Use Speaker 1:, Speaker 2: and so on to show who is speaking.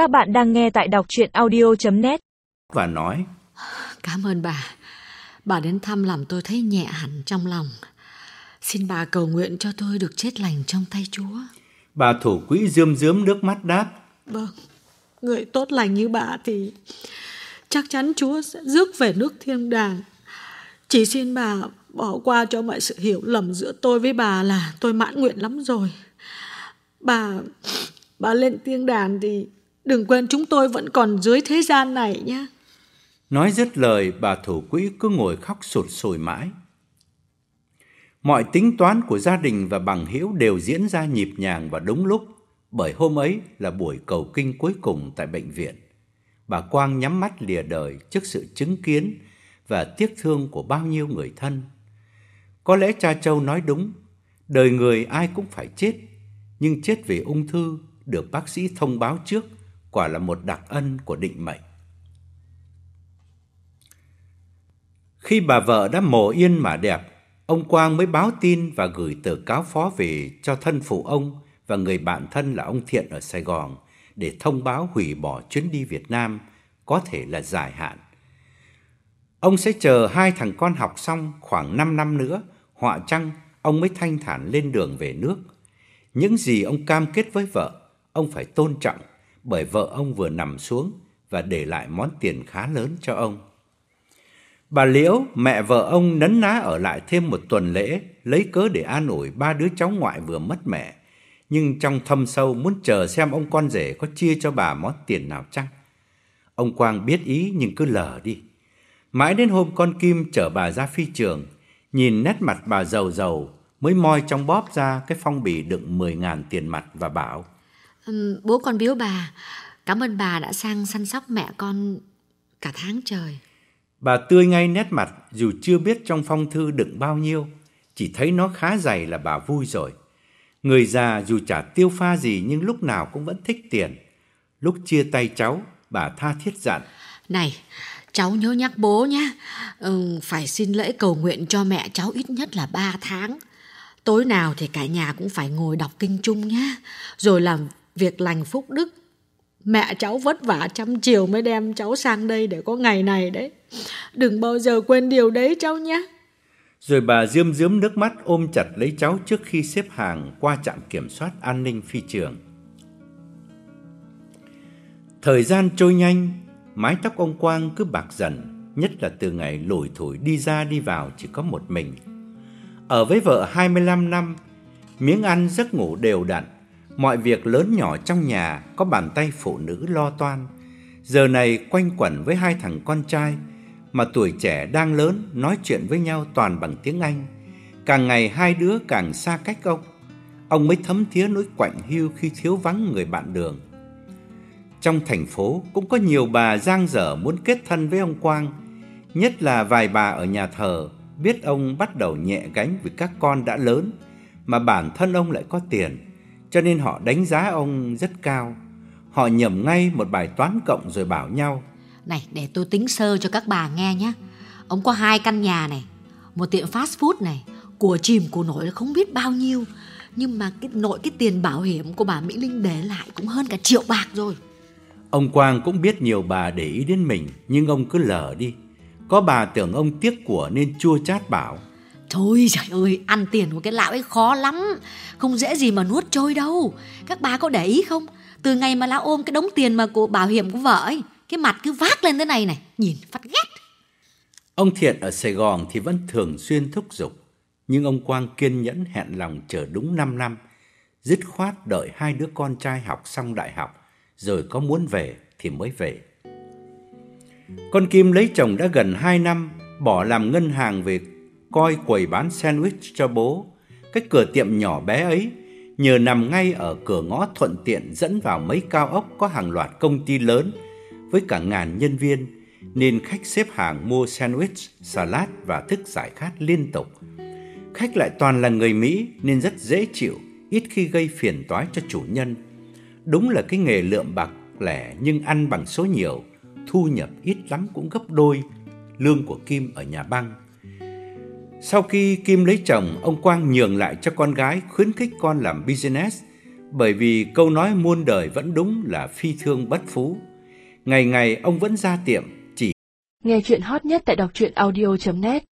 Speaker 1: Các bạn đang nghe tại đọc chuyện audio.net
Speaker 2: Và nói
Speaker 3: Cảm ơn bà. Bà đến thăm làm tôi thấy nhẹ hẳn trong lòng. Xin bà cầu nguyện cho tôi được chết lành trong tay Chúa.
Speaker 2: Bà thủ quỹ rơm rớm nước mắt đáp
Speaker 3: Vâng, người tốt lành như bà thì chắc chắn Chúa sẽ rước về nước thiên đàng. Chỉ xin bà bỏ qua cho mọi sự hiểu lầm giữa tôi với bà là tôi mãn nguyện lắm rồi. Bà, bà lên thiên đàng thì đừng quên chúng tôi vẫn còn dưới thế gian này nhé.
Speaker 2: Nói dứt lời, bà thủ quỹ cứ ngồi khóc sụt sùi mãi. Mọi tính toán của gia đình và bằng hữu đều diễn ra nhịp nhàng và đúng lúc, Bởi hôm ấy là buổi cầu kinh cuối cùng tại bệnh viện. Bà Quang nhắm mắt lìa đời trước sự chứng kiến và tiếc thương của bao nhiêu người thân. Có lẽ cha Châu nói đúng, Đời người ai cũng phải chết, Nhưng chết vì ung thư được bác sĩ thông báo trước. Quả là một đặc ân của định mệnh Khi bà vợ đã mồ yên mà đẹp, ông Quang mới báo tin và gửi tờ cáo phó về cho thân phụ ông và người bạn thân là ông Thiện ở Sài Gòn để thông báo hủy bỏ chuyến đi Việt Nam, có thể là dài hạn. Ông sẽ chờ hai thằng con học xong khoảng 5 năm nữa, họa chăng ông mới thanh thản lên đường về nước. Những gì ông cam kết với vợ, ông phải tôn trọng bởi vợ ông vừa nằm xuống và để lại món tiền khá lớn cho ông. Bà Liễu, mẹ vợ ông nấn ná ở lại thêm một tuần lễ, lấy cớ để an ủi ba đứa cháu ngoại vừa mất mẹ. Nhưng trong thâm sâu muốn chờ xem ông con rể có chia cho bà món tiền nào chăng. Ông Quang biết ý nhưng cứ lờ đi. Mãi đến hôm con Kim chở bà ra phi trường, nhìn nét mặt bà giàu giàu mới moi trong bóp ra cái phong bì đựng 10.000 tiền mặt và bảo
Speaker 3: bố con biếu bà. Cảm ơn bà đã sang săn sóc mẹ con cả tháng trời.
Speaker 2: Bà tươi ngay nét mặt dù chưa biết trong phong thư đựng bao nhiêu, chỉ thấy nó khá dày là bà vui rồi. Người già dù chả tiêu pha gì nhưng lúc nào cũng vẫn thích tiền. Lúc chia tay cháu, bà tha thiết dặn.
Speaker 3: Này, cháu nhớ nhắc bố nhé. Ừ, phải xin lễ cầu nguyện cho mẹ cháu ít nhất là 3 tháng. Tối nào thì cả nhà cũng phải ngồi đọc kinh chung nhé. Rồi làm việc lành phúc đức. Mẹ cháu vất vả trăm chiều mới đem cháu sang đây để có ngày này đấy. Đừng bao giờ quên điều đấy cháu nhé.
Speaker 2: Rồi bà rơm rớm nước mắt ôm chặt lấy cháu trước khi xếp hàng qua trạm kiểm soát an ninh phi trường. Thời gian trôi nhanh, mái tóc ông Quang cứ bạc dần, nhất là từ ngày lủi thủi đi ra đi vào chỉ có một mình. Ở với vợ 25 năm, miếng ăn giấc ngủ đều đặn, mọi việc lớn nhỏ trong nhà có bàn tay phụ nữ lo toan. Giờ này quanh quẩn với hai thằng con trai mà tuổi trẻ đang lớn nói chuyện với nhau toàn bằng tiếng Anh. Càng ngày hai đứa càng xa cách ông. Ông mới thấm thía nỗi quạnh hiu khi thiếu vắng người bạn đường. Trong thành phố cũng có nhiều bà giang dở muốn kết thân với ông Quang, nhất là vài bà ở nhà thờ biết ông bắt đầu nhẹ gánh vì các con đã lớn mà bản thân ông lại có tiền, cho nên họ đánh giá ông rất cao. Họ nhầm ngay một bài toán cộng rồi bảo nhau
Speaker 3: Này, để tôi tính sơ cho các bà nghe nhé. Ông có hai căn nhà này, một tiệm fast food này, của chìm của nổi là không biết bao nhiêu. Nhưng mà cái nội cái tiền bảo hiểm của bà Mỹ Linh để lại cũng hơn cả triệu bạc rồi.
Speaker 2: Ông Quang cũng biết nhiều bà để ý đến mình, nhưng ông cứ lờ đi. Có bà tưởng ông tiếc của nên chua chát bảo.
Speaker 3: Thôi trời ơi, ăn tiền của cái lão ấy khó lắm. Không dễ gì mà nuốt trôi đâu. Các bà có để ý không? Từ ngày mà lão ôm cái đống tiền mà của bảo hiểm của vợ ấy, cái mặt cứ vác lên thế này này, nhìn phát ghét.
Speaker 2: Ông Thiện ở Sài Gòn thì vẫn thường xuyên thúc giục, nhưng ông Quang kiên nhẫn hẹn lòng chờ đúng 5 năm, dứt khoát đợi hai đứa con trai học xong đại học, rồi có muốn về thì mới về. Con Kim lấy chồng đã gần 2 năm, bỏ làm ngân hàng về coi quầy bán sandwich cho bố. Cái cửa tiệm nhỏ bé ấy nhờ nằm ngay ở cửa ngõ thuận tiện dẫn vào mấy cao ốc có hàng loạt công ty lớn với cả ngàn nhân viên nên khách xếp hàng mua sandwich, salad và thức giải khát liên tục. Khách lại toàn là người Mỹ nên rất dễ chịu, ít khi gây phiền toái cho chủ nhân. Đúng là cái nghề lượm bạc lẻ nhưng ăn bằng số nhiều, thu nhập ít lắm cũng gấp đôi lương của Kim ở nhà băng. Sau khi Kim lấy chồng, ông Quang nhường lại cho con gái khuyến khích con làm business bởi vì câu nói muôn đời vẫn đúng là phi thương bất phú. Ngày ngày ông vẫn ra tiệm chỉ
Speaker 4: Nghe truyện hot nhất tại doctruyenaudio.net